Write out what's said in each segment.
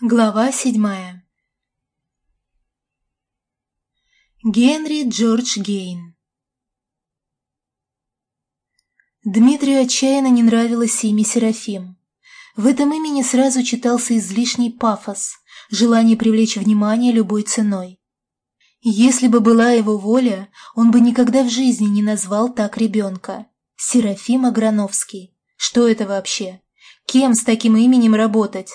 Глава седьмая Генри Джордж Гейн Дмитрию отчаянно не нравилось имя Серафим. В этом имени сразу читался излишний пафос, желание привлечь внимание любой ценой. Если бы была его воля, он бы никогда в жизни не назвал так ребенка. Серафим Аграновский. Что это вообще? Кем с таким именем работать?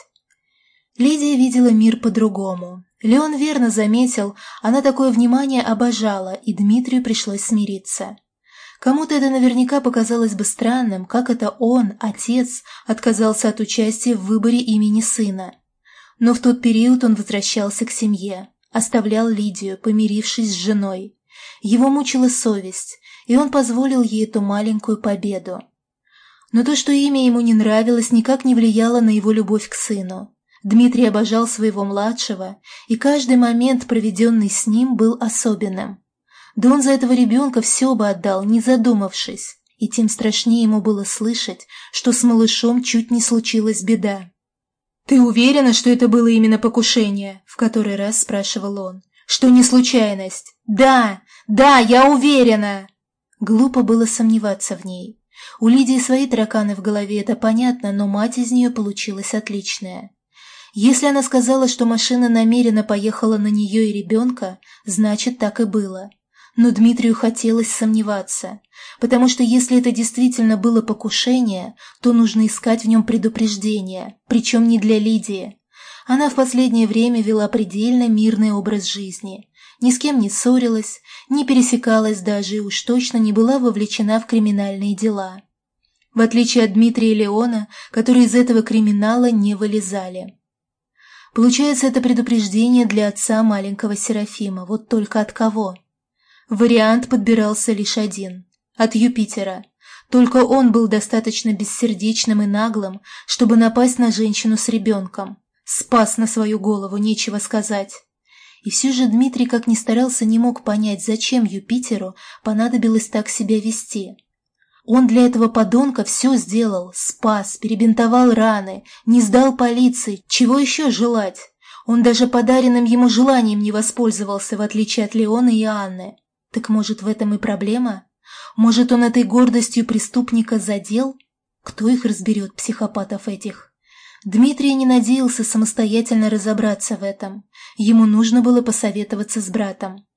Лидия видела мир по-другому. Леон верно заметил, она такое внимание обожала, и Дмитрию пришлось смириться. Кому-то это наверняка показалось бы странным, как это он, отец, отказался от участия в выборе имени сына. Но в тот период он возвращался к семье, оставлял Лидию, помирившись с женой. Его мучила совесть, и он позволил ей эту маленькую победу. Но то, что имя ему не нравилось, никак не влияло на его любовь к сыну. Дмитрий обожал своего младшего, и каждый момент, проведенный с ним, был особенным. Да он за этого ребенка все бы отдал, не задумавшись, и тем страшнее ему было слышать, что с малышом чуть не случилась беда. «Ты уверена, что это было именно покушение?» — в который раз спрашивал он. «Что не случайность?» «Да, да, я уверена!» Глупо было сомневаться в ней. У Лидии свои тараканы в голове, это понятно, но мать из нее получилась отличная. Если она сказала, что машина намеренно поехала на нее и ребенка, значит, так и было. Но Дмитрию хотелось сомневаться, потому что если это действительно было покушение, то нужно искать в нем предупреждение, причем не для Лидии. Она в последнее время вела предельно мирный образ жизни. Ни с кем не ссорилась, не пересекалась даже и уж точно не была вовлечена в криминальные дела. В отличие от Дмитрия и Леона, которые из этого криминала не вылезали. Получается, это предупреждение для отца маленького Серафима. Вот только от кого? Вариант подбирался лишь один. От Юпитера. Только он был достаточно бессердечным и наглым, чтобы напасть на женщину с ребенком. Спас на свою голову, нечего сказать. И все же Дмитрий, как ни старался, не мог понять, зачем Юпитеру понадобилось так себя вести. Он для этого подонка все сделал, спас, перебинтовал раны, не сдал полиции, чего еще желать? Он даже подаренным ему желанием не воспользовался, в отличие от Леона и Анны. Так может, в этом и проблема? Может, он этой гордостью преступника задел? Кто их разберет, психопатов этих? Дмитрий не надеялся самостоятельно разобраться в этом. Ему нужно было посоветоваться с братом.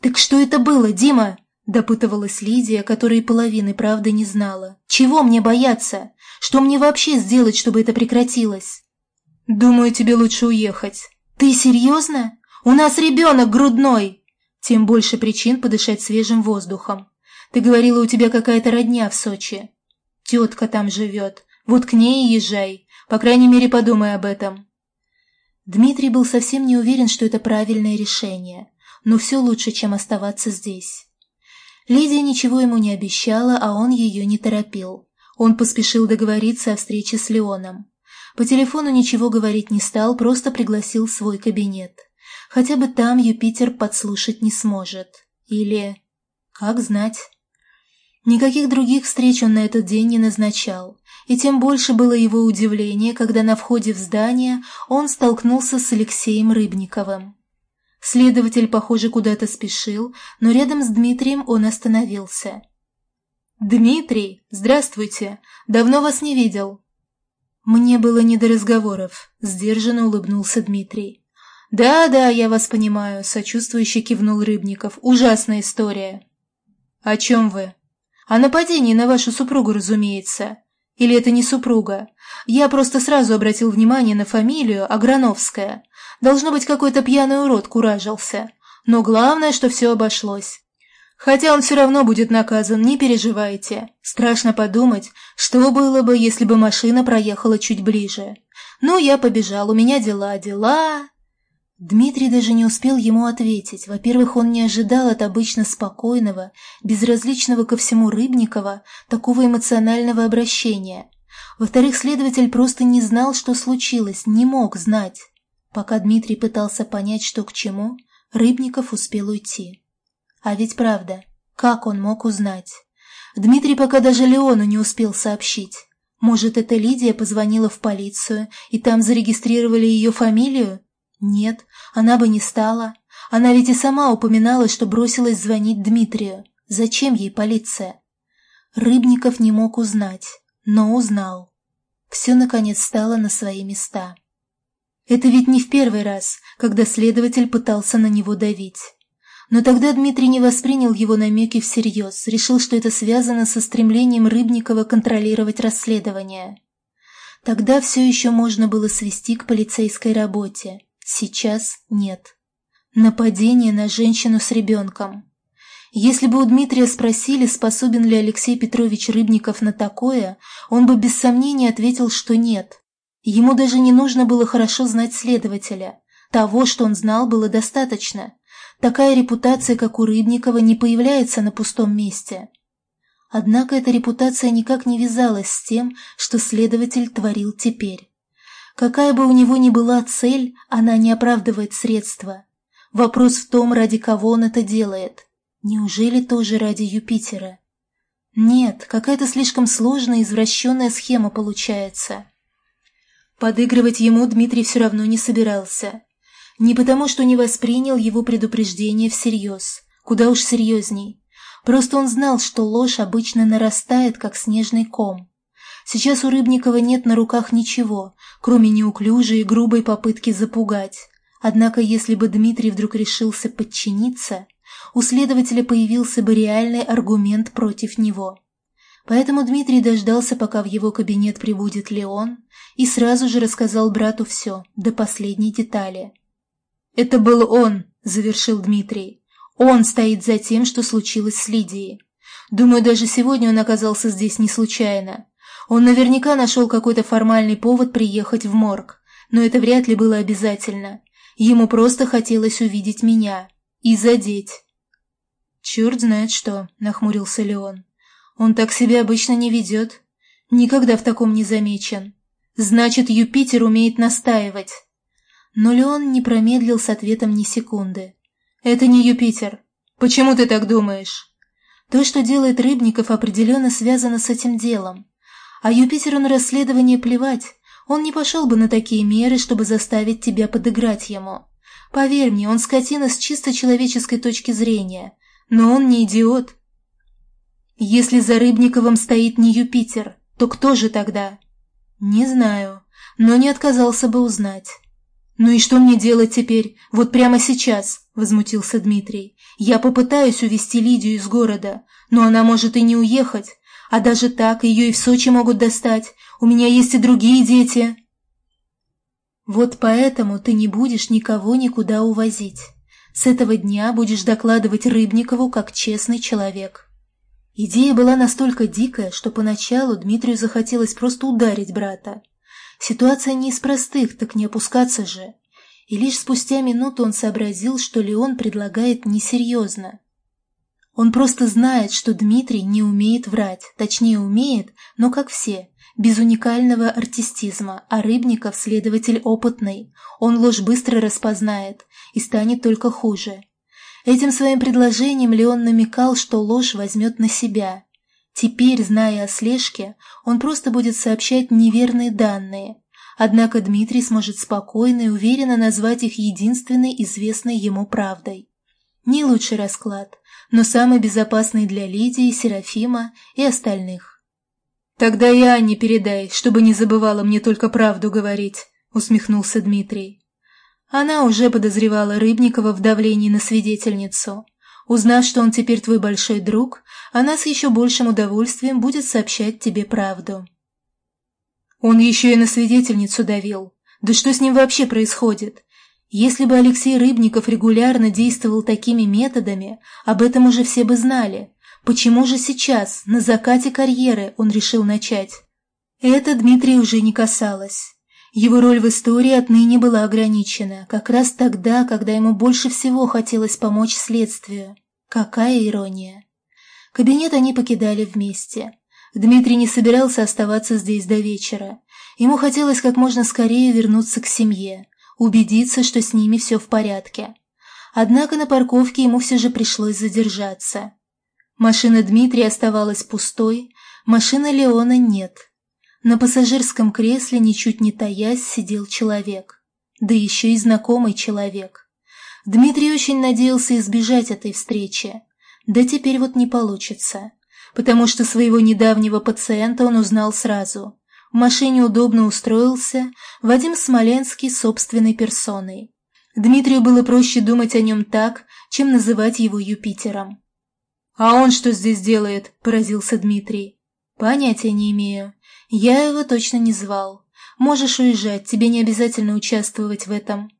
«Так что это было, Дима?» Допытывалась Лидия, которая половины правды не знала. «Чего мне бояться? Что мне вообще сделать, чтобы это прекратилось?» «Думаю, тебе лучше уехать». «Ты серьезно? У нас ребенок грудной!» Тем больше причин подышать свежим воздухом. Ты говорила, у тебя какая-то родня в Сочи. Тетка там живет. Вот к ней и езжай. По крайней мере, подумай об этом. Дмитрий был совсем не уверен, что это правильное решение. Но все лучше, чем оставаться здесь. Лидия ничего ему не обещала, а он ее не торопил. Он поспешил договориться о встрече с Леоном. По телефону ничего говорить не стал, просто пригласил в свой кабинет. Хотя бы там Юпитер подслушать не сможет. Или... как знать. Никаких других встреч он на этот день не назначал, и тем больше было его удивление, когда на входе в здание он столкнулся с Алексеем Рыбниковым. Следователь, похоже, куда-то спешил, но рядом с Дмитрием он остановился. «Дмитрий, здравствуйте! Давно вас не видел!» «Мне было не до разговоров», — сдержанно улыбнулся Дмитрий. «Да-да, я вас понимаю», — сочувствующе кивнул Рыбников. «Ужасная история». «О чем вы?» «О нападении на вашу супругу, разумеется. Или это не супруга? Я просто сразу обратил внимание на фамилию Аграновская. Должно быть, какой-то пьяный урод куражился. Но главное, что все обошлось. Хотя он все равно будет наказан, не переживайте. Страшно подумать, что было бы, если бы машина проехала чуть ближе. Ну, я побежал, у меня дела, дела... Дмитрий даже не успел ему ответить. Во-первых, он не ожидал от обычно спокойного, безразличного ко всему Рыбникова такого эмоционального обращения. Во-вторых, следователь просто не знал, что случилось, не мог знать. Пока Дмитрий пытался понять, что к чему, Рыбников успел уйти. А ведь правда, как он мог узнать? Дмитрий пока даже Леону не успел сообщить. Может, эта Лидия позвонила в полицию, и там зарегистрировали ее фамилию? Нет, она бы не стала. Она ведь и сама упоминала, что бросилась звонить Дмитрию. Зачем ей полиция? Рыбников не мог узнать, но узнал. Все, наконец, стало на свои места. Это ведь не в первый раз, когда следователь пытался на него давить. Но тогда Дмитрий не воспринял его намеки всерьез, решил, что это связано со стремлением Рыбникова контролировать расследование. Тогда все еще можно было свести к полицейской работе. Сейчас нет. Нападение на женщину с ребенком. Если бы у Дмитрия спросили, способен ли Алексей Петрович Рыбников на такое, он бы без сомнения ответил, что нет. Ему даже не нужно было хорошо знать следователя. Того, что он знал, было достаточно. Такая репутация, как у Рыбникова, не появляется на пустом месте. Однако эта репутация никак не вязалась с тем, что следователь творил теперь. Какая бы у него ни была цель, она не оправдывает средства. Вопрос в том, ради кого он это делает. Неужели тоже ради Юпитера? Нет, какая-то слишком сложная извращенная схема получается. Подыгрывать ему Дмитрий все равно не собирался. Не потому, что не воспринял его предупреждение всерьез, куда уж серьезней. Просто он знал, что ложь обычно нарастает, как снежный ком. Сейчас у Рыбникова нет на руках ничего, кроме неуклюжей и грубой попытки запугать. Однако, если бы Дмитрий вдруг решился подчиниться, у следователя появился бы реальный аргумент против него. Поэтому Дмитрий дождался, пока в его кабинет прибудет Леон, и сразу же рассказал брату все, до последней детали. «Это был он», — завершил Дмитрий. «Он стоит за тем, что случилось с Лидией. Думаю, даже сегодня он оказался здесь не случайно. Он наверняка нашел какой-то формальный повод приехать в морг, но это вряд ли было обязательно. Ему просто хотелось увидеть меня и задеть». «Черт знает что», — нахмурился Леон. «Он так себя обычно не ведет. Никогда в таком не замечен. Значит, Юпитер умеет настаивать». Но Леон не промедлил с ответом ни секунды. «Это не Юпитер. Почему ты так думаешь?» То, что делает Рыбников, определенно связано с этим делом. А Юпитеру на расследование плевать. Он не пошел бы на такие меры, чтобы заставить тебя подыграть ему. Поверь мне, он скотина с чисто человеческой точки зрения. Но он не идиот. Если за Рыбниковым стоит не Юпитер, то кто же тогда? Не знаю, но не отказался бы узнать. «Ну и что мне делать теперь? Вот прямо сейчас?» – возмутился Дмитрий. «Я попытаюсь увести Лидию из города, но она может и не уехать. А даже так ее и в Сочи могут достать. У меня есть и другие дети». «Вот поэтому ты не будешь никого никуда увозить. С этого дня будешь докладывать Рыбникову как честный человек». Идея была настолько дикая, что поначалу Дмитрию захотелось просто ударить брата. Ситуация не из простых, так не опускаться же. И лишь спустя минуту он сообразил, что Леон предлагает несерьезно. Он просто знает, что Дмитрий не умеет врать, точнее умеет, но как все, без уникального артистизма, а Рыбников следователь опытный, он ложь быстро распознает и станет только хуже. Этим своим предложением Леон намекал, что ложь возьмет на себя, Теперь, зная о слежке, он просто будет сообщать неверные данные, однако Дмитрий сможет спокойно и уверенно назвать их единственной известной ему правдой. Не лучший расклад, но самый безопасный для Лидии, Серафима и остальных. «Тогда и Анне передай, чтобы не забывала мне только правду говорить», — усмехнулся Дмитрий. Она уже подозревала Рыбникова в давлении на свидетельницу. Узнав, что он теперь твой большой друг, она с еще большим удовольствием будет сообщать тебе правду. Он еще и на свидетельницу давил. Да что с ним вообще происходит? Если бы Алексей Рыбников регулярно действовал такими методами, об этом уже все бы знали. Почему же сейчас, на закате карьеры, он решил начать? Это Дмитрия уже не касалось. Его роль в истории отныне была ограничена, как раз тогда, когда ему больше всего хотелось помочь следствию. Какая ирония. Кабинет они покидали вместе. Дмитрий не собирался оставаться здесь до вечера. Ему хотелось как можно скорее вернуться к семье, убедиться, что с ними все в порядке. Однако на парковке ему все же пришлось задержаться. Машина Дмитрия оставалась пустой, машины Леона нет. На пассажирском кресле, ничуть не таясь, сидел человек. Да еще и знакомый человек. Дмитрий очень надеялся избежать этой встречи. Да теперь вот не получится. Потому что своего недавнего пациента он узнал сразу. В машине удобно устроился Вадим Смоленский собственной персоной. Дмитрию было проще думать о нем так, чем называть его Юпитером. «А он что здесь делает?» – поразился Дмитрий. «Понятия не имею. Я его точно не звал. Можешь уезжать, тебе не обязательно участвовать в этом».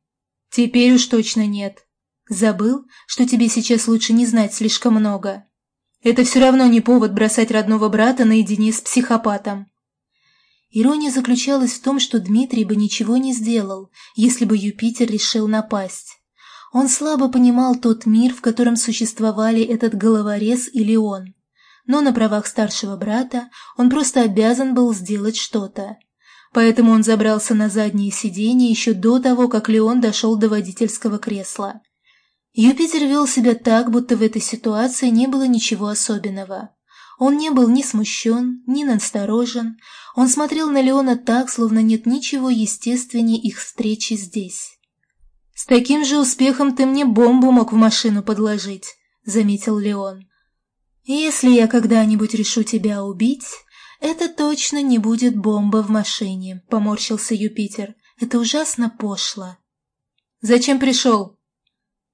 «Теперь уж точно нет. Забыл, что тебе сейчас лучше не знать слишком много. Это все равно не повод бросать родного брата наедине с психопатом». Ирония заключалась в том, что Дмитрий бы ничего не сделал, если бы Юпитер решил напасть. Он слабо понимал тот мир, в котором существовали этот головорез и Леон. Но на правах старшего брата он просто обязан был сделать что-то. Поэтому он забрался на заднее сиденье еще до того, как Леон дошел до водительского кресла. Юпитер вел себя так, будто в этой ситуации не было ничего особенного. Он не был ни смущен, ни насторожен, он смотрел на Леона так, словно нет ничего естественнее их встречи здесь. «С таким же успехом ты мне бомбу мог в машину подложить», — заметил Леон. «Если я когда-нибудь решу тебя убить, это точно не будет бомба в машине», — поморщился Юпитер. «Это ужасно пошло». «Зачем пришел?»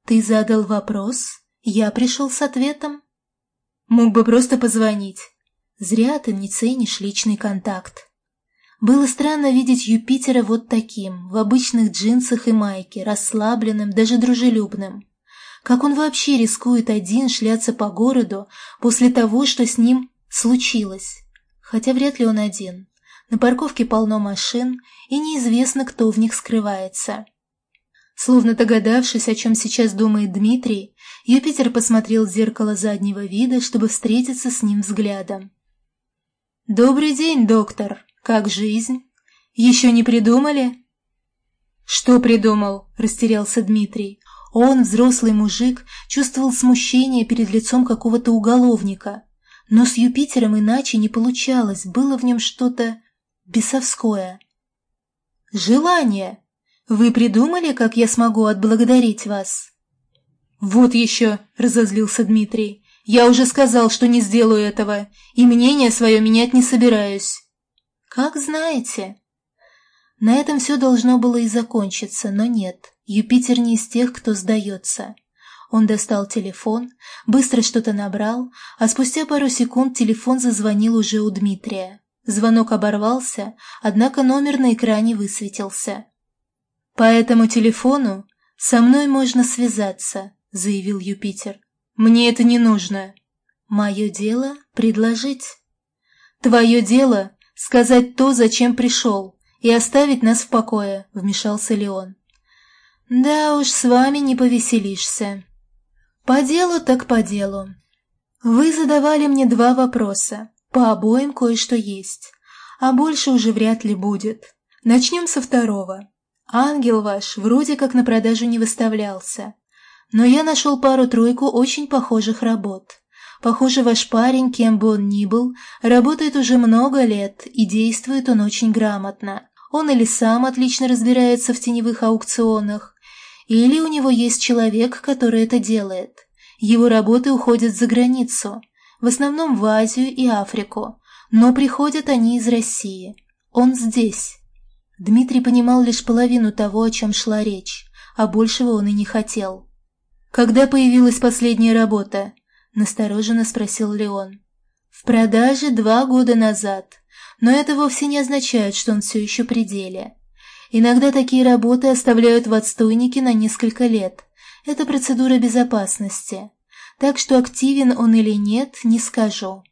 «Ты задал вопрос, я пришел с ответом». «Мог бы просто позвонить». «Зря ты не ценишь личный контакт». Было странно видеть Юпитера вот таким, в обычных джинсах и майке, расслабленным, даже дружелюбным. Как он вообще рискует один шляться по городу после того, что с ним случилось? Хотя вряд ли он один. На парковке полно машин, и неизвестно, кто в них скрывается. Словно догадавшись, о чем сейчас думает Дмитрий, Юпитер посмотрел в зеркало заднего вида, чтобы встретиться с ним взглядом. «Добрый день, доктор!» «Как жизнь? Еще не придумали?» «Что придумал?» – растерялся Дмитрий. Он, взрослый мужик, чувствовал смущение перед лицом какого-то уголовника. Но с Юпитером иначе не получалось, было в нем что-то бесовское. «Желание! Вы придумали, как я смогу отблагодарить вас?» «Вот еще!» – разозлился Дмитрий. «Я уже сказал, что не сделаю этого, и мнение свое менять не собираюсь». «Как знаете». На этом все должно было и закончиться, но нет. Юпитер не из тех, кто сдается. Он достал телефон, быстро что-то набрал, а спустя пару секунд телефон зазвонил уже у Дмитрия. Звонок оборвался, однако номер на экране высветился. «По этому телефону со мной можно связаться», — заявил Юпитер. «Мне это не нужно. Мое дело — предложить. Твое дело «Сказать то, зачем пришел, и оставить нас в покое», — вмешался Леон. «Да уж, с вами не повеселишься». «По делу так по делу. Вы задавали мне два вопроса, по обоим кое-что есть, а больше уже вряд ли будет. Начнем со второго. Ангел ваш вроде как на продажу не выставлялся, но я нашел пару-тройку очень похожих работ. Похоже, ваш парень, кем бы он ни был, работает уже много лет, и действует он очень грамотно. Он или сам отлично разбирается в теневых аукционах, или у него есть человек, который это делает. Его работы уходят за границу, в основном в Азию и Африку, но приходят они из России. Он здесь. Дмитрий понимал лишь половину того, о чем шла речь, а большего он и не хотел. Когда появилась последняя работа? – настороженно спросил Леон. «В продаже два года назад, но это вовсе не означает, что он все еще при деле. Иногда такие работы оставляют в отстойнике на несколько лет. Это процедура безопасности. Так что активен он или нет, не скажу.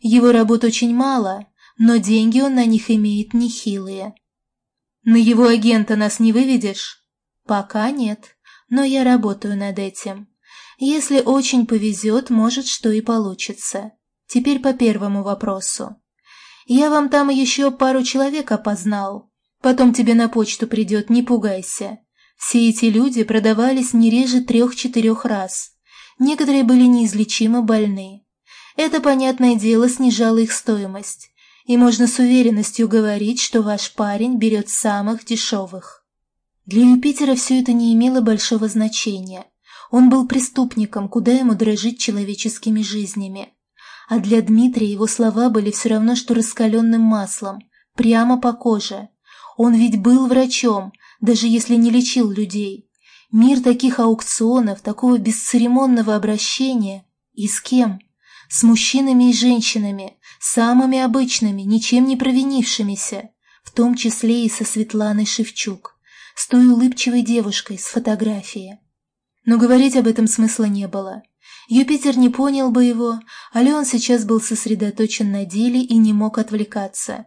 Его работ очень мало, но деньги он на них имеет нехилые. На его агента нас не выведешь? Пока нет, но я работаю над этим. Если очень повезет, может, что и получится. Теперь по первому вопросу. Я вам там еще пару человек опознал. Потом тебе на почту придет, не пугайся. Все эти люди продавались не реже трех-четырех раз. Некоторые были неизлечимо больны. Это, понятное дело, снижало их стоимость. И можно с уверенностью говорить, что ваш парень берет самых дешевых. Для Юпитера все это не имело большого значения. Он был преступником, куда ему дрожить человеческими жизнями. А для Дмитрия его слова были все равно, что раскаленным маслом, прямо по коже. Он ведь был врачом, даже если не лечил людей. Мир таких аукционов, такого бесцеремонного обращения. И с кем? С мужчинами и женщинами, самыми обычными, ничем не провинившимися, в том числе и со Светланой Шевчук, с той улыбчивой девушкой с фотографии. Но говорить об этом смысла не было. Юпитер не понял бы его, а Леон сейчас был сосредоточен на деле и не мог отвлекаться.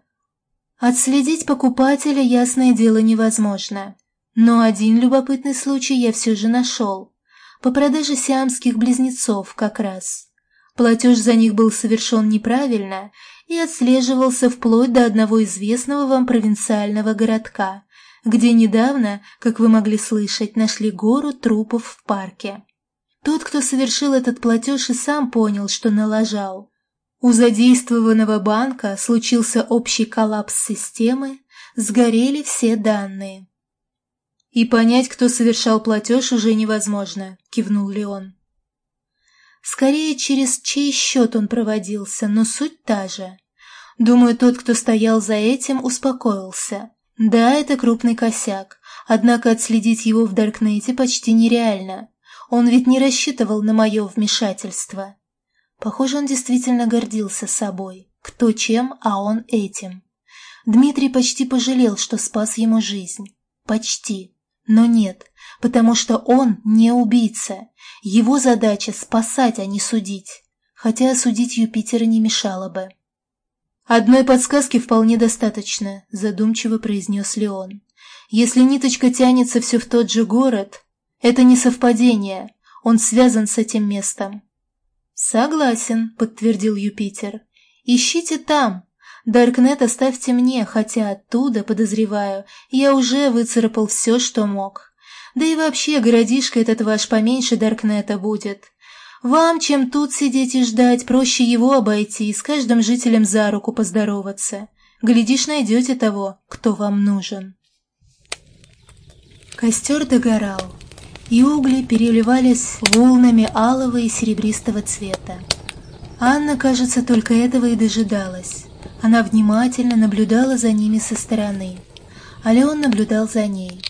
Отследить покупателя, ясное дело, невозможно. Но один любопытный случай я все же нашел. По продаже сиамских близнецов как раз. Платеж за них был совершен неправильно и отслеживался вплоть до одного известного вам провинциального городка, где недавно, как вы могли слышать, нашли гору трупов в парке. Тот, кто совершил этот платеж, и сам понял, что налажал. У задействованного банка случился общий коллапс системы, сгорели все данные. «И понять, кто совершал платеж, уже невозможно», — кивнул Леон. Скорее, через чей счет он проводился, но суть та же. Думаю, тот, кто стоял за этим, успокоился. Да, это крупный косяк, однако отследить его в Даркнете почти нереально. Он ведь не рассчитывал на мое вмешательство. Похоже, он действительно гордился собой. Кто чем, а он этим. Дмитрий почти пожалел, что спас ему жизнь. Почти. Но нет, потому что он не убийца. Его задача спасать, а не судить. Хотя осудить Юпитера не мешало бы. «Одной подсказки вполне достаточно», — задумчиво произнес Леон. «Если ниточка тянется все в тот же город, это не совпадение, он связан с этим местом». «Согласен», — подтвердил Юпитер. «Ищите там, Даркнет оставьте мне, хотя оттуда, подозреваю, я уже выцарапал все, что мог. Да и вообще, городишко этот ваш поменьше Даркнета будет. Вам, чем тут сидеть и ждать, проще его обойти и с каждым жителем за руку поздороваться. Глядишь, найдете того, кто вам нужен. Костер догорал, и угли переливались волнами алого и серебристого цвета. Анна, кажется, только этого и дожидалась. Она внимательно наблюдала за ними со стороны. А Леон наблюдал за ней.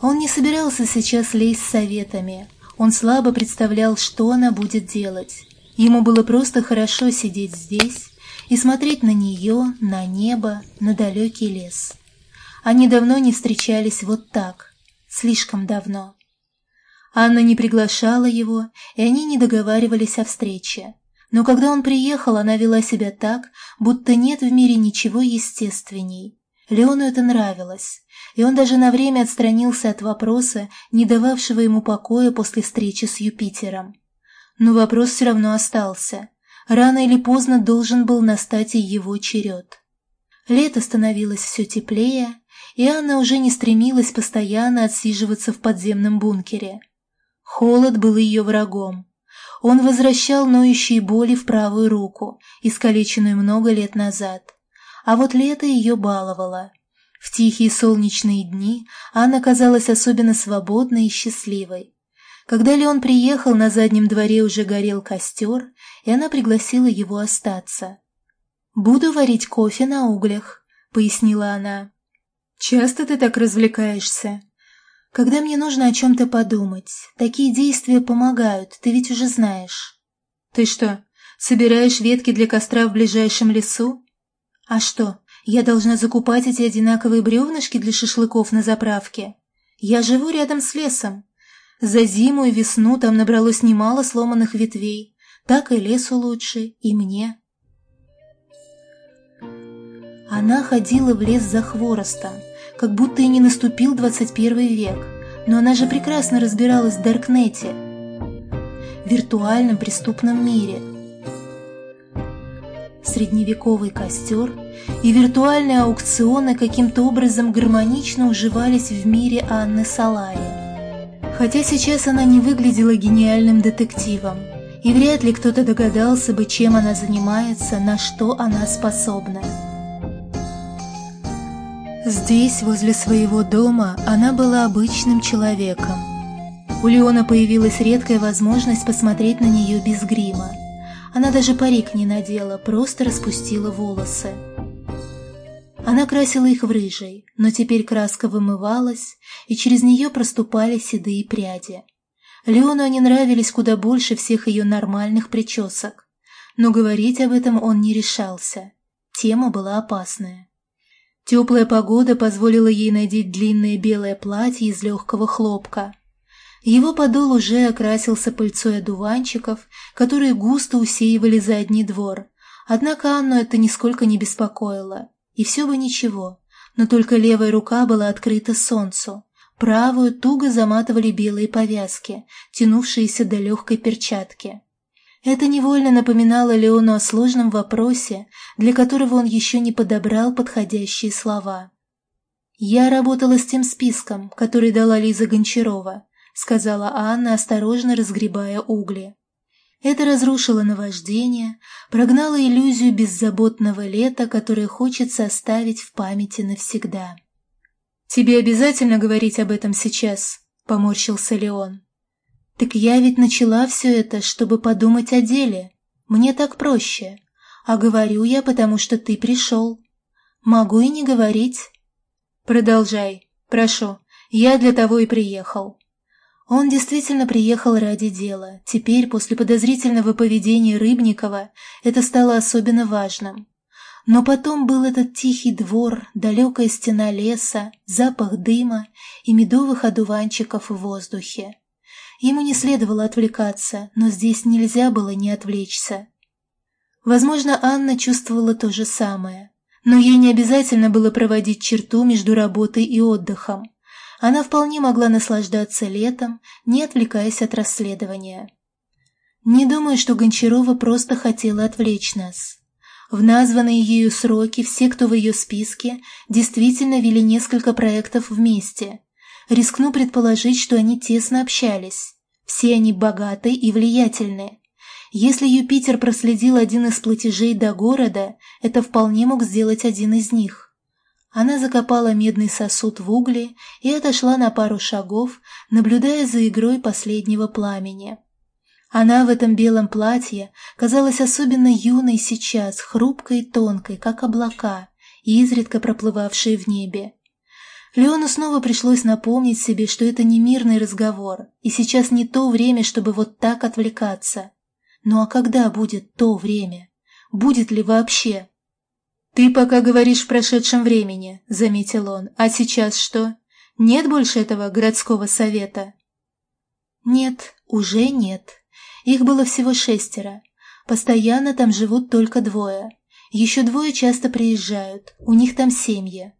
Он не собирался сейчас лезть с советами. Он слабо представлял, что она будет делать. Ему было просто хорошо сидеть здесь и смотреть на нее, на небо, на далекий лес. Они давно не встречались вот так, слишком давно. Анна не приглашала его, и они не договаривались о встрече. Но когда он приехал, она вела себя так, будто нет в мире ничего естественней. Леону это нравилось, и он даже на время отстранился от вопроса, не дававшего ему покоя после встречи с Юпитером. Но вопрос все равно остался. Рано или поздно должен был настать и его черед. Лето становилось все теплее, и Анна уже не стремилась постоянно отсиживаться в подземном бункере. Холод был ее врагом. Он возвращал ноющие боли в правую руку, искалеченную много лет назад. А вот лето ее баловало. В тихие солнечные дни Анна казалась особенно свободной и счастливой. Когда Леон приехал, на заднем дворе уже горел костер, и она пригласила его остаться. «Буду варить кофе на углях», — пояснила она. «Часто ты так развлекаешься?» Когда мне нужно о чем-то подумать, такие действия помогают, ты ведь уже знаешь. Ты что, собираешь ветки для костра в ближайшем лесу? А что, я должна закупать эти одинаковые бревнышки для шашлыков на заправке? Я живу рядом с лесом. За зиму и весну там набралось немало сломанных ветвей. Так и лесу лучше, и мне. Она ходила в лес за хворостом, как будто и не наступил 21 век. Но она же прекрасно разбиралась в Даркнете, виртуальном преступном мире. Средневековый костер и виртуальные аукционы каким-то образом гармонично уживались в мире Анны Салари. Хотя сейчас она не выглядела гениальным детективом, и вряд ли кто-то догадался бы, чем она занимается, на что она способна. Здесь, возле своего дома, она была обычным человеком. У Леона появилась редкая возможность посмотреть на нее без грима. Она даже парик не надела, просто распустила волосы. Она красила их в рыжий, но теперь краска вымывалась, и через нее проступали седые пряди. Леону они нравились куда больше всех ее нормальных причесок, но говорить об этом он не решался. Тема была опасная. Теплая погода позволила ей надеть длинное белое платье из легкого хлопка. Его подол уже окрасился пыльцой одуванчиков, которые густо усеивали задний двор. Однако Анну это нисколько не беспокоило. И все бы ничего, но только левая рука была открыта солнцу. Правую туго заматывали белые повязки, тянувшиеся до легкой перчатки. Это невольно напоминало Леону о сложном вопросе, для которого он еще не подобрал подходящие слова. «Я работала с тем списком, который дала Лиза Гончарова», сказала Анна, осторожно разгребая угли. Это разрушило наваждение, прогнало иллюзию беззаботного лета, которое хочется оставить в памяти навсегда. «Тебе обязательно говорить об этом сейчас?» — поморщился Леон. «Так я ведь начала все это, чтобы подумать о деле. Мне так проще. А говорю я, потому что ты пришел. Могу и не говорить». «Продолжай. Прошу. Я для того и приехал». Он действительно приехал ради дела. Теперь, после подозрительного поведения Рыбникова, это стало особенно важным. Но потом был этот тихий двор, далекая стена леса, запах дыма и медовых одуванчиков в воздухе. Ему не следовало отвлекаться, но здесь нельзя было не отвлечься. Возможно, Анна чувствовала то же самое, но ей не обязательно было проводить черту между работой и отдыхом. Она вполне могла наслаждаться летом, не отвлекаясь от расследования. Не думаю, что Гончарова просто хотела отвлечь нас. В названные ею сроки все, кто в ее списке, действительно вели несколько проектов вместе, Рискну предположить, что они тесно общались. Все они богаты и влиятельны. Если Юпитер проследил один из платежей до города, это вполне мог сделать один из них. Она закопала медный сосуд в угле и отошла на пару шагов, наблюдая за игрой последнего пламени. Она в этом белом платье казалась особенно юной сейчас, хрупкой и тонкой, как облака, изредка проплывавшие в небе. Леону снова пришлось напомнить себе, что это не мирный разговор, и сейчас не то время, чтобы вот так отвлекаться. Ну а когда будет то время? Будет ли вообще? «Ты пока говоришь в прошедшем времени», — заметил он. «А сейчас что? Нет больше этого городского совета?» «Нет, уже нет. Их было всего шестеро. Постоянно там живут только двое. Еще двое часто приезжают, у них там семьи.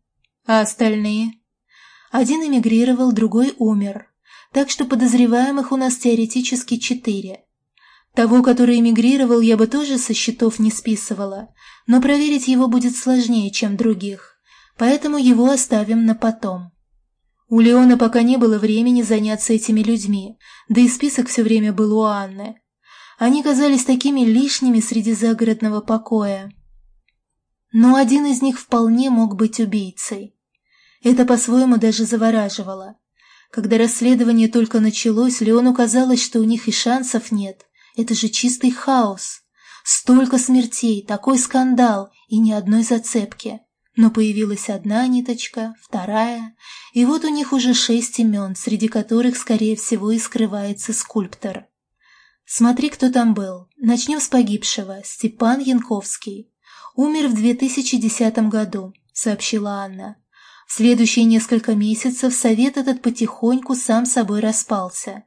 А остальные? Один эмигрировал, другой умер. Так что подозреваемых у нас теоретически четыре. Того, который эмигрировал, я бы тоже со счетов не списывала, но проверить его будет сложнее, чем других, поэтому его оставим на потом. У Леона пока не было времени заняться этими людьми, да и список все время был у Анны. Они казались такими лишними среди загородного покоя. Но один из них вполне мог быть убийцей. Это по-своему даже завораживало. Когда расследование только началось, Леону казалось, что у них и шансов нет. Это же чистый хаос. Столько смертей, такой скандал и ни одной зацепки. Но появилась одна ниточка, вторая, и вот у них уже шесть имен, среди которых, скорее всего, и скрывается скульптор. Смотри, кто там был. Начнем с погибшего. Степан Янковский. Умер в 2010 году, сообщила Анна. Следующие несколько месяцев совет этот потихоньку сам собой распался.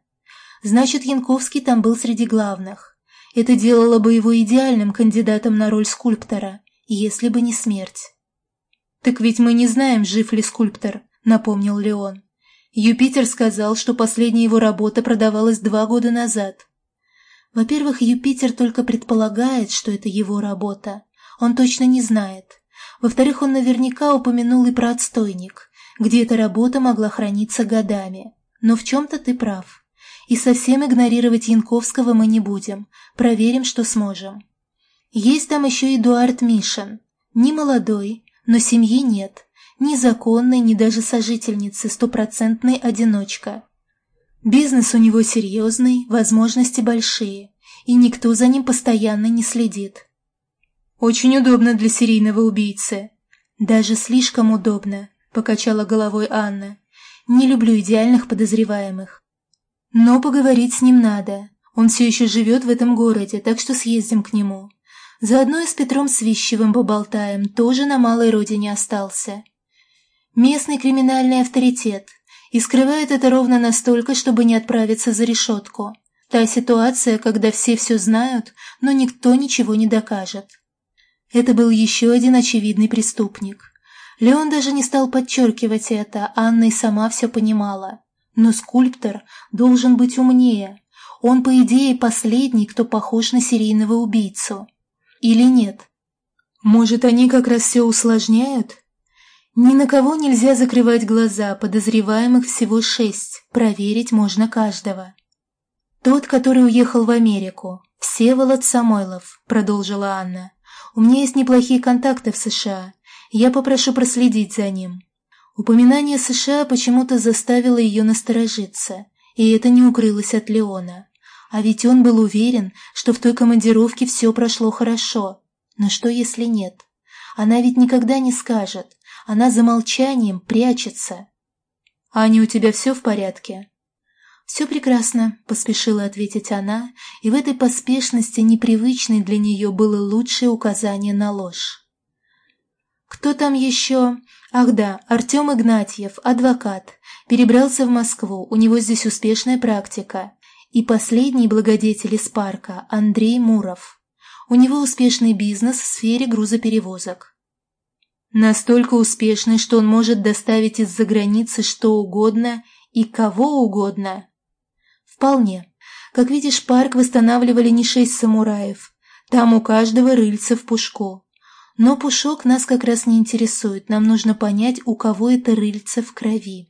Значит, Янковский там был среди главных. Это делало бы его идеальным кандидатом на роль скульптора, если бы не смерть. «Так ведь мы не знаем, жив ли скульптор», — напомнил Леон. Юпитер сказал, что последняя его работа продавалась два года назад. Во-первых, Юпитер только предполагает, что это его работа. Он точно не знает. Во-вторых, он наверняка упомянул и про отстойник, где эта работа могла храниться годами. Но в чем-то ты прав. И совсем игнорировать Янковского мы не будем. Проверим, что сможем. Есть там еще Эдуард Мишин. Не молодой, но семьи нет. Ни законной, ни даже сожительницы, стопроцентный одиночка. Бизнес у него серьезный, возможности большие, и никто за ним постоянно не следит. Очень удобно для серийного убийцы. Даже слишком удобно, покачала головой Анна. Не люблю идеальных подозреваемых. Но поговорить с ним надо. Он все еще живет в этом городе, так что съездим к нему. Заодно и с Петром Свищевым поболтаем, тоже на малой родине остался. Местный криминальный авторитет. И скрывает это ровно настолько, чтобы не отправиться за решетку. Та ситуация, когда все все знают, но никто ничего не докажет. Это был еще один очевидный преступник. Леон даже не стал подчеркивать это, Анна и сама все понимала. Но скульптор должен быть умнее. Он, по идее, последний, кто похож на серийного убийцу. Или нет? Может, они как раз все усложняют? Ни на кого нельзя закрывать глаза, подозреваемых всего шесть, проверить можно каждого. Тот, который уехал в Америку, Всеволод Самойлов, продолжила Анна. У меня есть неплохие контакты в США. Я попрошу проследить за ним». Упоминание США почему-то заставило ее насторожиться, и это не укрылось от Леона. А ведь он был уверен, что в той командировке все прошло хорошо. Но что, если нет? Она ведь никогда не скажет. Она за молчанием прячется. «Аня, у тебя все в порядке?» «Все прекрасно», — поспешила ответить она, и в этой поспешности непривычной для нее было лучшее указание на ложь. «Кто там еще?» «Ах да, Артем Игнатьев, адвокат. Перебрался в Москву, у него здесь успешная практика. И последний благодетель из парка, Андрей Муров. У него успешный бизнес в сфере грузоперевозок. Настолько успешный, что он может доставить из-за границы что угодно и кого угодно. Вполне. Как видишь, парк восстанавливали не шесть самураев. Там у каждого рыльца в пушку. Но пушок нас как раз не интересует, нам нужно понять, у кого это рыльце в крови.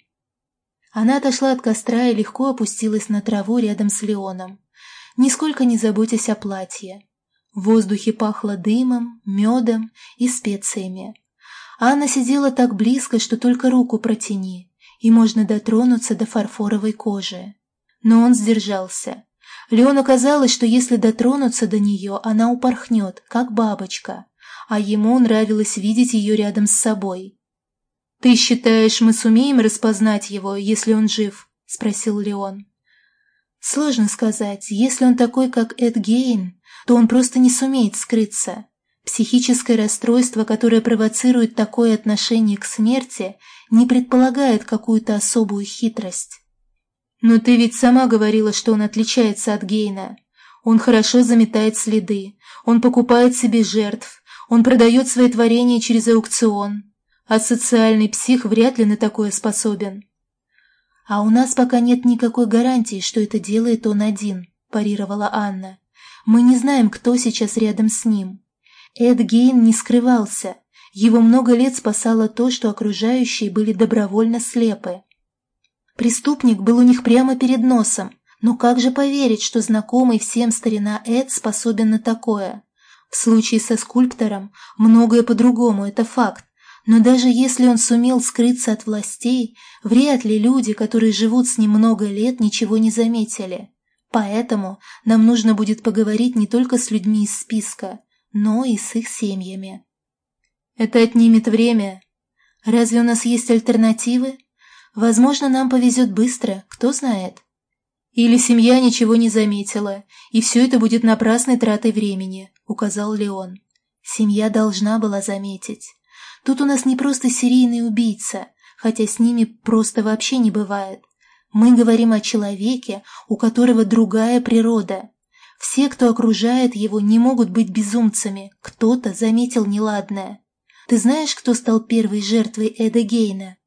Она отошла от костра и легко опустилась на траву рядом с Леоном, нисколько не заботясь о платье. В воздухе пахло дымом, медом и специями. Анна сидела так близко, что только руку протяни, и можно дотронуться до фарфоровой кожи но он сдержался. Леону казалось, что если дотронуться до нее, она упорхнет, как бабочка, а ему нравилось видеть ее рядом с собой. «Ты считаешь, мы сумеем распознать его, если он жив?» – спросил Леон. «Сложно сказать. Если он такой, как Эд Гейн, то он просто не сумеет скрыться. Психическое расстройство, которое провоцирует такое отношение к смерти, не предполагает какую-то особую хитрость. «Но ты ведь сама говорила, что он отличается от Гейна. Он хорошо заметает следы, он покупает себе жертв, он продает свои творения через аукцион. А социальный псих вряд ли на такое способен». «А у нас пока нет никакой гарантии, что это делает он один», – парировала Анна. «Мы не знаем, кто сейчас рядом с ним. Эд Гейн не скрывался. Его много лет спасало то, что окружающие были добровольно слепы. Преступник был у них прямо перед носом. Но как же поверить, что знакомый всем старина Эд способен на такое? В случае со скульптором многое по-другому, это факт. Но даже если он сумел скрыться от властей, вряд ли люди, которые живут с ним много лет, ничего не заметили. Поэтому нам нужно будет поговорить не только с людьми из списка, но и с их семьями. Это отнимет время. Разве у нас есть альтернативы? Возможно, нам повезет быстро, кто знает. Или семья ничего не заметила, и все это будет напрасной тратой времени, указал Леон. Семья должна была заметить. Тут у нас не просто серийный убийца, хотя с ними просто вообще не бывает. Мы говорим о человеке, у которого другая природа. Все, кто окружает его, не могут быть безумцами. Кто-то заметил неладное. Ты знаешь, кто стал первой жертвой Эда Гейна?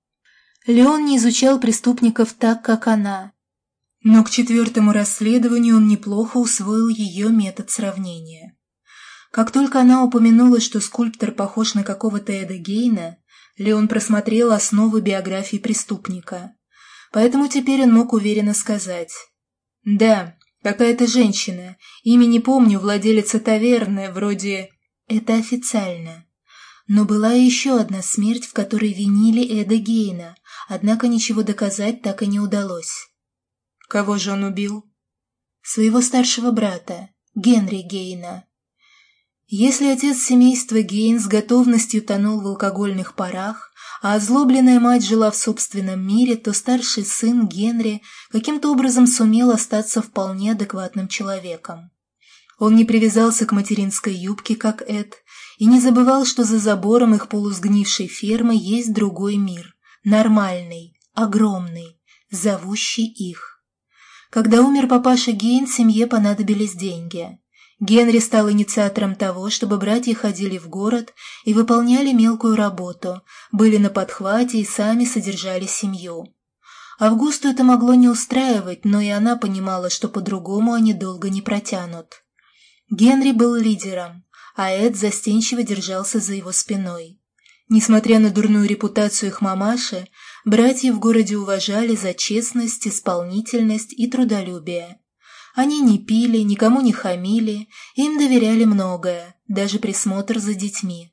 Леон не изучал преступников так, как она. Но к четвертому расследованию он неплохо усвоил ее метод сравнения. Как только она упомянула, что скульптор похож на какого-то Эда Гейна, Леон просмотрел основы биографии преступника. Поэтому теперь он мог уверенно сказать. «Да, какая-то женщина, имя не помню, владелица таверны, вроде...» «Это официально. Но была еще одна смерть, в которой винили Эда Гейна, однако ничего доказать так и не удалось. Кого же он убил? Своего старшего брата, Генри Гейна. Если отец семейства Гейн с готовностью тонул в алкогольных парах, а озлобленная мать жила в собственном мире, то старший сын Генри каким-то образом сумел остаться вполне адекватным человеком. Он не привязался к материнской юбке, как Эд, и не забывал, что за забором их полусгнившей фермы есть другой мир, нормальный, огромный, зовущий их. Когда умер папаша Гейн, семье понадобились деньги. Генри стал инициатором того, чтобы братья ходили в город и выполняли мелкую работу, были на подхвате и сами содержали семью. Августу это могло не устраивать, но и она понимала, что по-другому они долго не протянут. Генри был лидером, а Эд застенчиво держался за его спиной. Несмотря на дурную репутацию их мамаши, братья в городе уважали за честность, исполнительность и трудолюбие. Они не пили, никому не хамили, им доверяли многое, даже присмотр за детьми.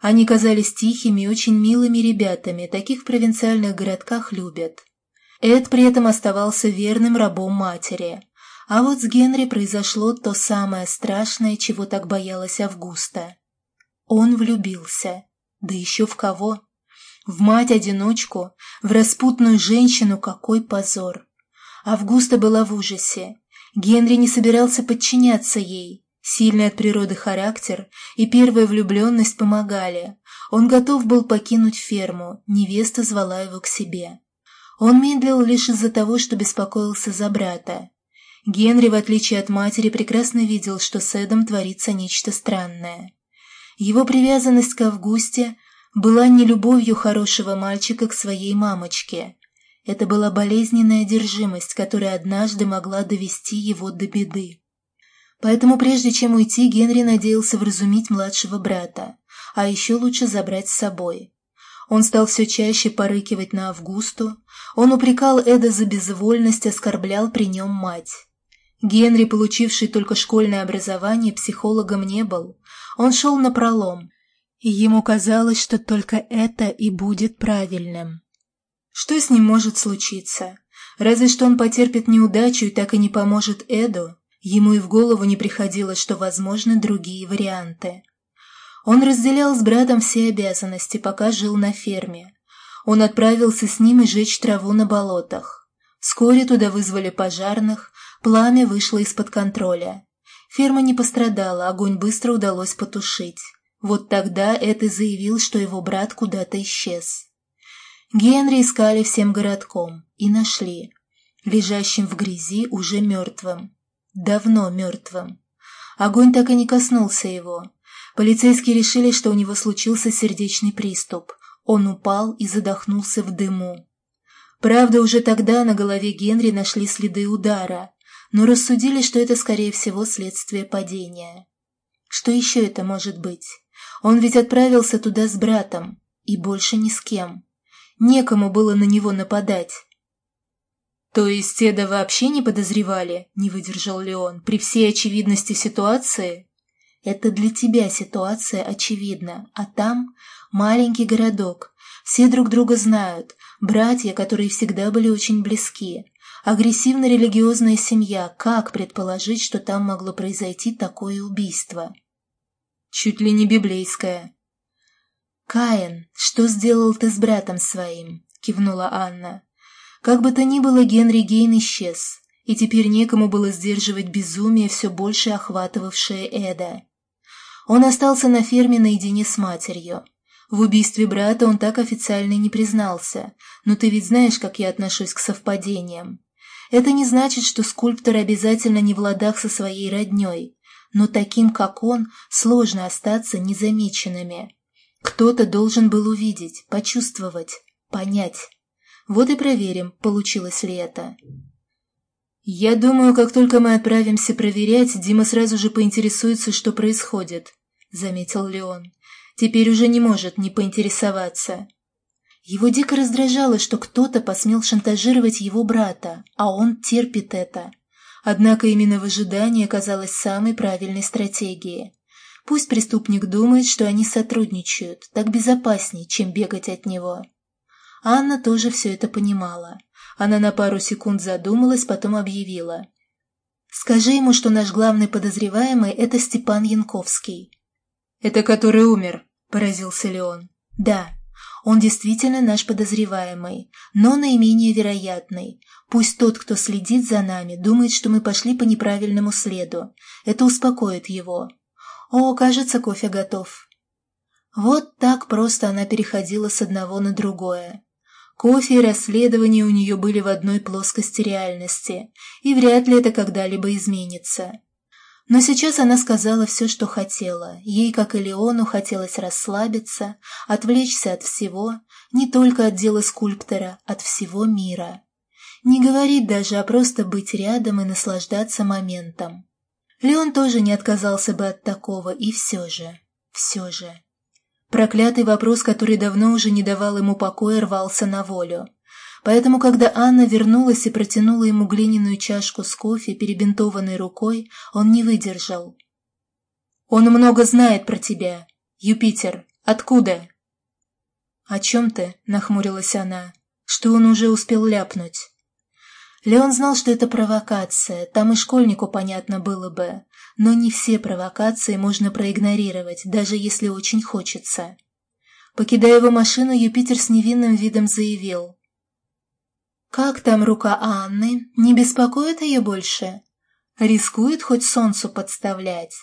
Они казались тихими и очень милыми ребятами, таких в провинциальных городках любят. Эд при этом оставался верным рабом матери, а вот с Генри произошло то самое страшное, чего так боялась Августа. Он влюбился. Да еще в кого? В мать-одиночку, в распутную женщину какой позор. Августа была в ужасе. Генри не собирался подчиняться ей. Сильный от природы характер и первая влюбленность помогали. Он готов был покинуть ферму, невеста звала его к себе. Он медлил лишь из-за того, что беспокоился за брата. Генри, в отличие от матери, прекрасно видел, что с Эдом творится нечто странное. Его привязанность к Августе была не любовью хорошего мальчика к своей мамочке. Это была болезненная одержимость, которая однажды могла довести его до беды. Поэтому прежде чем уйти, Генри надеялся вразумить младшего брата, а еще лучше забрать с собой. Он стал все чаще порыкивать на Августу, он упрекал Эда за безвольность, оскорблял при нем мать. Генри, получивший только школьное образование, психологом не был. Он шел на пролом, и ему казалось, что только это и будет правильным. Что с ним может случиться? Разве что он потерпит неудачу и так и не поможет Эду. Ему и в голову не приходило, что возможны другие варианты. Он разделял с братом все обязанности, пока жил на ферме. Он отправился с ним и жечь траву на болотах. Вскоре туда вызвали пожарных, Пламя вышло из-под контроля. Ферма не пострадала, огонь быстро удалось потушить. Вот тогда Эд и заявил, что его брат куда-то исчез. Генри искали всем городком и нашли. Лежащим в грязи уже мертвым. Давно мертвым. Огонь так и не коснулся его. Полицейские решили, что у него случился сердечный приступ. Он упал и задохнулся в дыму. Правда, уже тогда на голове Генри нашли следы удара, но рассудили, что это, скорее всего, следствие падения. Что еще это может быть? Он ведь отправился туда с братом, и больше ни с кем. Некому было на него нападать. «То есть Эда вообще не подозревали?» – не выдержал Леон. «При всей очевидности ситуации?» «Это для тебя ситуация очевидна, а там маленький городок. Все друг друга знают, братья, которые всегда были очень близки. Агрессивно-религиозная семья, как предположить, что там могло произойти такое убийство? Чуть ли не библейское. «Каин, что сделал ты с братом своим?» — кивнула Анна. Как бы то ни было, Генри Гейн исчез, и теперь некому было сдерживать безумие, все больше охватывавшее Эда. Он остался на ферме наедине с матерью. В убийстве брата он так официально не признался, но ты ведь знаешь, как я отношусь к совпадениям. Это не значит, что скульптор обязательно не в ладах со своей родней, но таким, как он, сложно остаться незамеченными. Кто-то должен был увидеть, почувствовать, понять. Вот и проверим, получилось ли это. «Я думаю, как только мы отправимся проверять, Дима сразу же поинтересуется, что происходит», — заметил Леон. «Теперь уже не может не поинтересоваться. Его дико раздражало, что кто-то посмел шантажировать его брата, а он терпит это. Однако именно в ожидании оказалось самой правильной стратегией. Пусть преступник думает, что они сотрудничают, так безопаснее, чем бегать от него. Анна тоже все это понимала. Она на пару секунд задумалась, потом объявила. «Скажи ему, что наш главный подозреваемый – это Степан Янковский». «Это который умер», – поразился Леон. «Да, он действительно наш подозреваемый, но наименее вероятный. Пусть тот, кто следит за нами, думает, что мы пошли по неправильному следу. Это успокоит его. О, кажется, кофе готов». Вот так просто она переходила с одного на другое. Кофе и расследование у нее были в одной плоскости реальности, и вряд ли это когда-либо изменится. Но сейчас она сказала все, что хотела. Ей, как и Леону, хотелось расслабиться, отвлечься от всего, не только от дела скульптора, от всего мира. Не говорить даже, а просто быть рядом и наслаждаться моментом. Леон тоже не отказался бы от такого, и все же, все же. Проклятый вопрос, который давно уже не давал ему покоя, рвался на волю. Поэтому, когда Анна вернулась и протянула ему глиняную чашку с кофе, перебинтованной рукой, он не выдержал. «Он много знает про тебя. Юпитер, откуда?» «О чем ты?» — нахмурилась она. «Что он уже успел ляпнуть?» Леон знал, что это провокация, там и школьнику понятно было бы. Но не все провокации можно проигнорировать, даже если очень хочется. Покидая его машину, Юпитер с невинным видом заявил. «Как там рука Анны? Не беспокоит ее больше? Рискует хоть солнцу подставлять?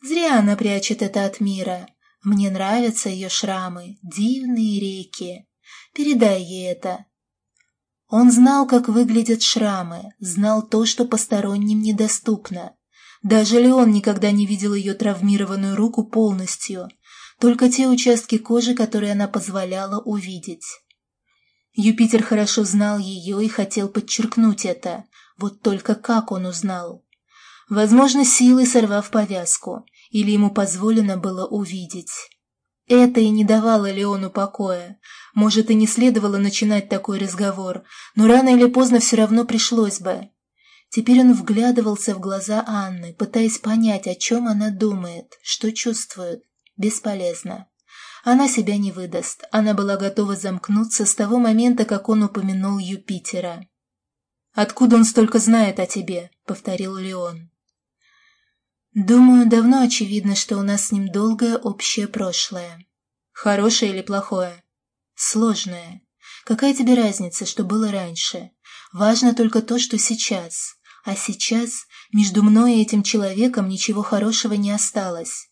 Зря она прячет это от мира. Мне нравятся ее шрамы, дивные реки. Передай ей это». Он знал, как выглядят шрамы, знал то, что посторонним недоступно. Даже Леон никогда не видел ее травмированную руку полностью, только те участки кожи, которые она позволяла увидеть. Юпитер хорошо знал ее и хотел подчеркнуть это, вот только как он узнал? Возможно, силой сорвав повязку, или ему позволено было увидеть. Это и не давало Леону покоя. Может, и не следовало начинать такой разговор, но рано или поздно все равно пришлось бы. Теперь он вглядывался в глаза Анны, пытаясь понять, о чем она думает, что чувствует. Бесполезно. Она себя не выдаст. Она была готова замкнуться с того момента, как он упомянул Юпитера. «Откуда он столько знает о тебе?» — повторил Леон. «Думаю, давно очевидно, что у нас с ним долгое общее прошлое. Хорошее или плохое? Сложное. Какая тебе разница, что было раньше? Важно только то, что сейчас. А сейчас между мной и этим человеком ничего хорошего не осталось.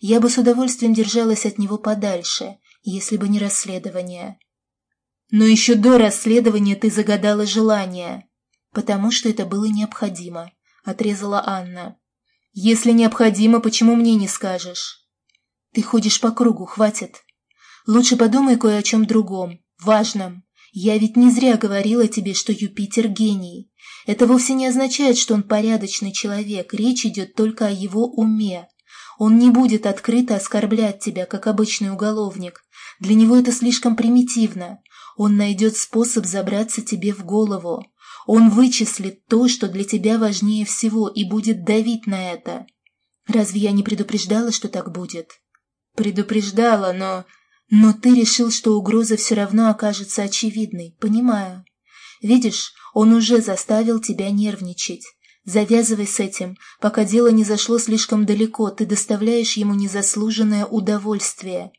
Я бы с удовольствием держалась от него подальше, если бы не расследование. Но еще до расследования ты загадала желание. Потому что это было необходимо, отрезала Анна. Если необходимо, почему мне не скажешь? Ты ходишь по кругу, хватит. Лучше подумай кое о чем другом, важном. Я ведь не зря говорила тебе, что Юпитер гений. Это вовсе не означает, что он порядочный человек, речь идет только о его уме. Он не будет открыто оскорблять тебя, как обычный уголовник. Для него это слишком примитивно. Он найдет способ забраться тебе в голову. Он вычислит то, что для тебя важнее всего, и будет давить на это. Разве я не предупреждала, что так будет? Предупреждала, но... Но ты решил, что угроза все равно окажется очевидной, понимаю. Видишь, он уже заставил тебя нервничать. Завязывай с этим, пока дело не зашло слишком далеко, ты доставляешь ему незаслуженное удовольствие.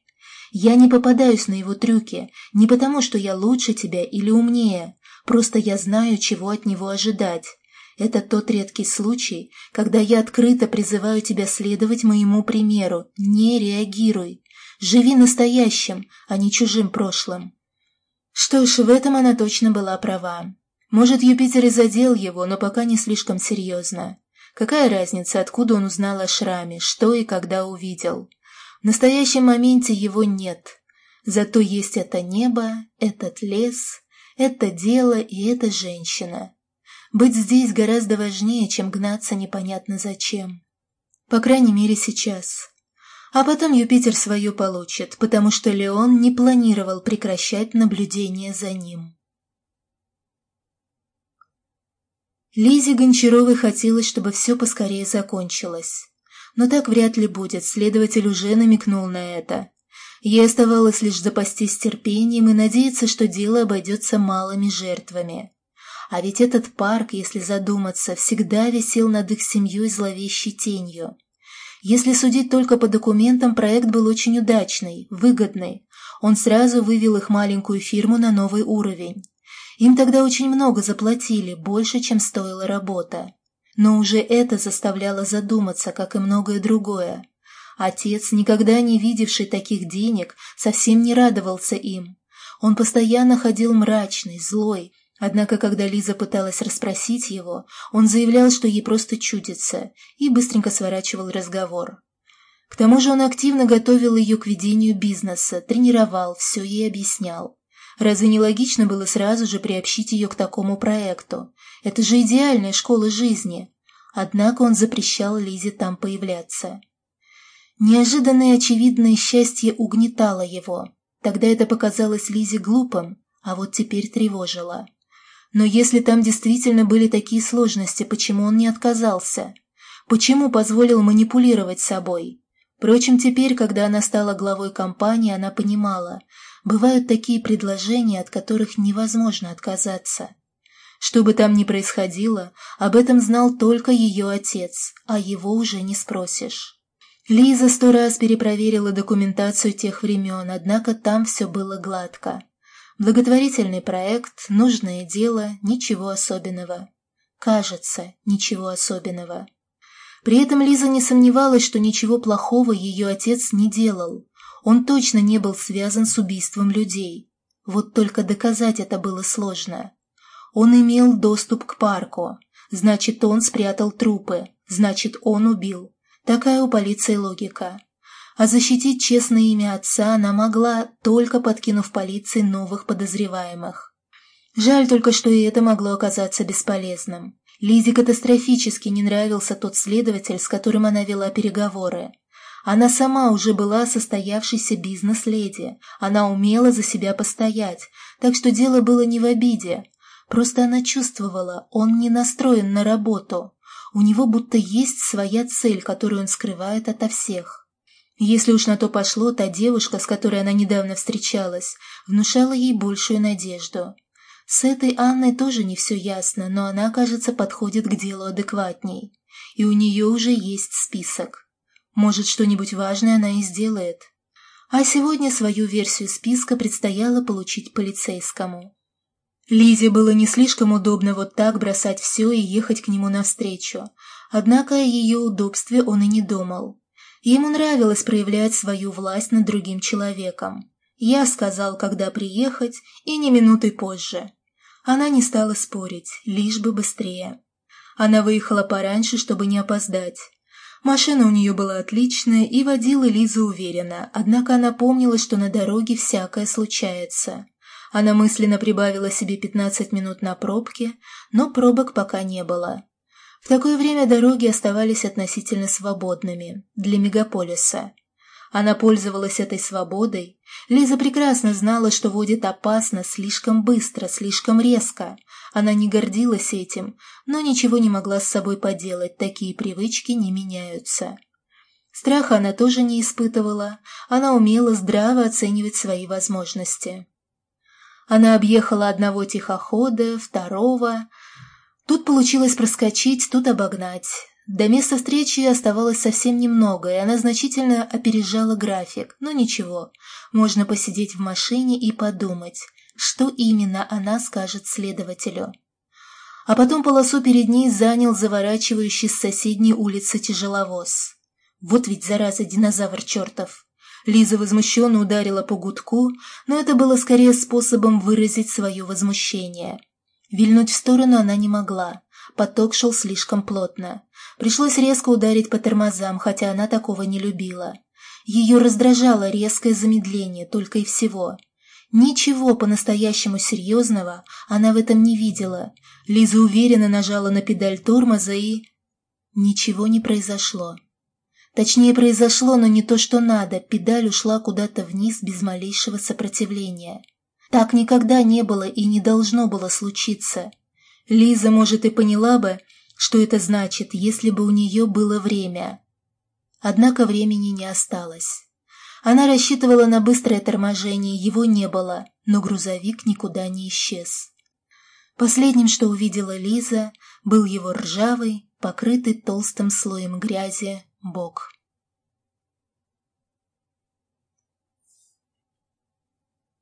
Я не попадаюсь на его трюки, не потому, что я лучше тебя или умнее, просто я знаю, чего от него ожидать. Это тот редкий случай, когда я открыто призываю тебя следовать моему примеру. Не реагируй. Живи настоящим, а не чужим прошлым. Что ж, в этом она точно была права. Может, Юпитер и задел его, но пока не слишком серьезно. Какая разница, откуда он узнал о шраме, что и когда увидел? В настоящем моменте его нет. Зато есть это небо, этот лес, это дело и эта женщина. Быть здесь гораздо важнее, чем гнаться непонятно зачем. По крайней мере, сейчас. А потом Юпитер свое получит, потому что Леон не планировал прекращать наблюдение за ним. Лизе Гончаровой хотелось, чтобы все поскорее закончилось. Но так вряд ли будет, следователь уже намекнул на это. Ей оставалось лишь запастись терпением и надеяться, что дело обойдется малыми жертвами. А ведь этот парк, если задуматься, всегда висел над их семьей зловещей тенью. Если судить только по документам, проект был очень удачный, выгодный. Он сразу вывел их маленькую фирму на новый уровень. Им тогда очень много заплатили, больше, чем стоила работа. Но уже это заставляло задуматься, как и многое другое. Отец, никогда не видевший таких денег, совсем не радовался им. Он постоянно ходил мрачный, злой, однако когда Лиза пыталась расспросить его, он заявлял, что ей просто чудится, и быстренько сворачивал разговор. К тому же он активно готовил ее к ведению бизнеса, тренировал, все ей объяснял. Разве не логично было сразу же приобщить ее к такому проекту? Это же идеальная школа жизни. Однако он запрещал Лизе там появляться. Неожиданное очевидное счастье угнетало его. Тогда это показалось Лизе глупым, а вот теперь тревожило. Но если там действительно были такие сложности, почему он не отказался? Почему позволил манипулировать собой? Впрочем, теперь, когда она стала главой компании, она понимала, бывают такие предложения, от которых невозможно отказаться. Что бы там ни происходило, об этом знал только ее отец, а его уже не спросишь. Лиза сто раз перепроверила документацию тех времен, однако там все было гладко. Благотворительный проект, нужное дело, ничего особенного. Кажется, ничего особенного. При этом Лиза не сомневалась, что ничего плохого ее отец не делал. Он точно не был связан с убийством людей. Вот только доказать это было сложно. Он имел доступ к парку. Значит, он спрятал трупы. Значит, он убил. Такая у полиции логика. А защитить честное имя отца она могла, только подкинув полиции новых подозреваемых. Жаль только, что и это могло оказаться бесполезным. Лизе катастрофически не нравился тот следователь, с которым она вела переговоры. Она сама уже была состоявшейся бизнес-леди, она умела за себя постоять, так что дело было не в обиде. Просто она чувствовала, он не настроен на работу. У него будто есть своя цель, которую он скрывает ото всех. Если уж на то пошло, та девушка, с которой она недавно встречалась, внушала ей большую надежду. С этой Анной тоже не все ясно, но она, кажется, подходит к делу адекватней. И у нее уже есть список. Может, что-нибудь важное она и сделает. А сегодня свою версию списка предстояло получить полицейскому. Лизе было не слишком удобно вот так бросать все и ехать к нему навстречу, однако о ее удобстве он и не думал. Ему нравилось проявлять свою власть над другим человеком. Я сказал, когда приехать, и не минутой позже. Она не стала спорить, лишь бы быстрее. Она выехала пораньше, чтобы не опоздать. Машина у нее была отличная, и водила Лиза уверенно, однако она помнила, что на дороге всякое случается. Она мысленно прибавила себе 15 минут на пробке, но пробок пока не было. В такое время дороги оставались относительно свободными для мегаполиса. Она пользовалась этой свободой. Лиза прекрасно знала, что водит опасно, слишком быстро, слишком резко. Она не гордилась этим, но ничего не могла с собой поделать, такие привычки не меняются. Страха она тоже не испытывала, она умела здраво оценивать свои возможности. Она объехала одного тихохода, второго. Тут получилось проскочить, тут обогнать. До места встречи оставалось совсем немного, и она значительно опережала график. Но ничего, можно посидеть в машине и подумать, что именно она скажет следователю. А потом полосу перед ней занял заворачивающий с соседней улицы тяжеловоз. Вот ведь зараза динозавр чертов. Лиза возмущенно ударила по гудку, но это было скорее способом выразить свое возмущение. Вильнуть в сторону она не могла. Поток шел слишком плотно. Пришлось резко ударить по тормозам, хотя она такого не любила. Ее раздражало резкое замедление, только и всего. Ничего по-настоящему серьезного она в этом не видела. Лиза уверенно нажала на педаль тормоза и... Ничего не произошло. Точнее, произошло, но не то, что надо. Педаль ушла куда-то вниз без малейшего сопротивления. Так никогда не было и не должно было случиться. Лиза, может, и поняла бы, что это значит, если бы у нее было время. Однако времени не осталось. Она рассчитывала на быстрое торможение, его не было, но грузовик никуда не исчез. Последним, что увидела Лиза, был его ржавый, покрытый толстым слоем грязи, бок.